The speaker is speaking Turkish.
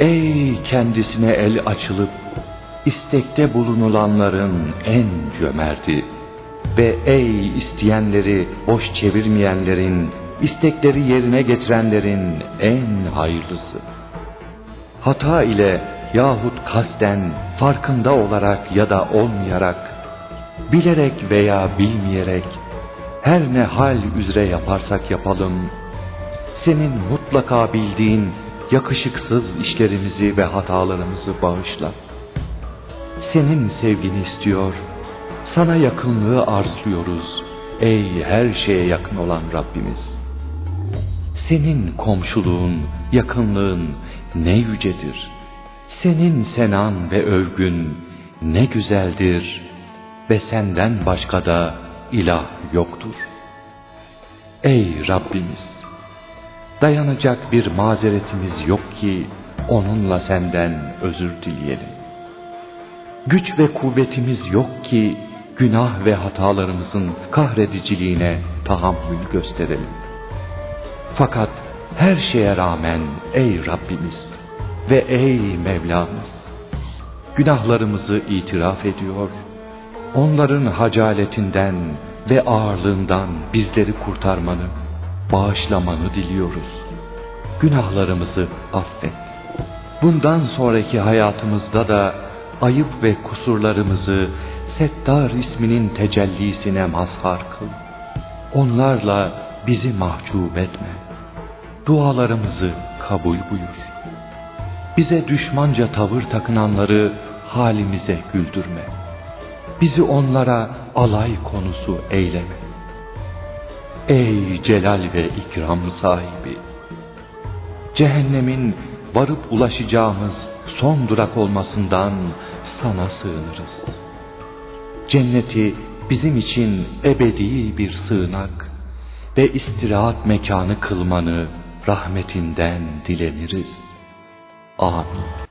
Ey kendisine el açılıp istekte bulunulanların en cömerti ve ey isteyenleri boş çevirmeyenlerin, istekleri yerine getirenlerin en hayırlısı. Hata ile yahut kasten, farkında olarak ya da olmayarak, bilerek veya bilmeyerek, her ne hal üzere yaparsak yapalım, senin mutlaka bildiğin yakışıksız işlerimizi ve hatalarımızı bağışla. Senin sevgini istiyor, sana yakınlığı arzuluyoruz ey her şeye yakın olan Rabbimiz. Senin komşuluğun, yakınlığın ne yücedir. Senin senan ve övgün ne güzeldir ve senden başka da ilah yoktur. Ey Rabbimiz! Dayanacak bir mazeretimiz yok ki onunla senden özür dileyelim. Güç ve kuvvetimiz yok ki günah ve hatalarımızın kahrediciliğine tahammül gösterelim. Fakat her şeye rağmen ey Rabbimiz ve ey Mevlamız, günahlarımızı itiraf ediyor, onların hacaletinden ve ağırlığından bizleri kurtarmanı, bağışlamanı diliyoruz. Günahlarımızı affet. Bundan sonraki hayatımızda da ayıp ve kusurlarımızı Settar isminin tecellisine mazhar kıl. Onlarla bizi mahcup etme. Dualarımızı kabul buyur. Bize düşmanca tavır takınanları halimize güldürme. Bizi onlara alay konusu eyleme. Ey celal ve ikram sahibi! Cehennemin varıp ulaşacağımız son durak olmasından sana sığınırız. Cenneti bizim için ebedi bir sığınak ve istirahat mekanı kılmanı rahmetinden dileniriz. Amin.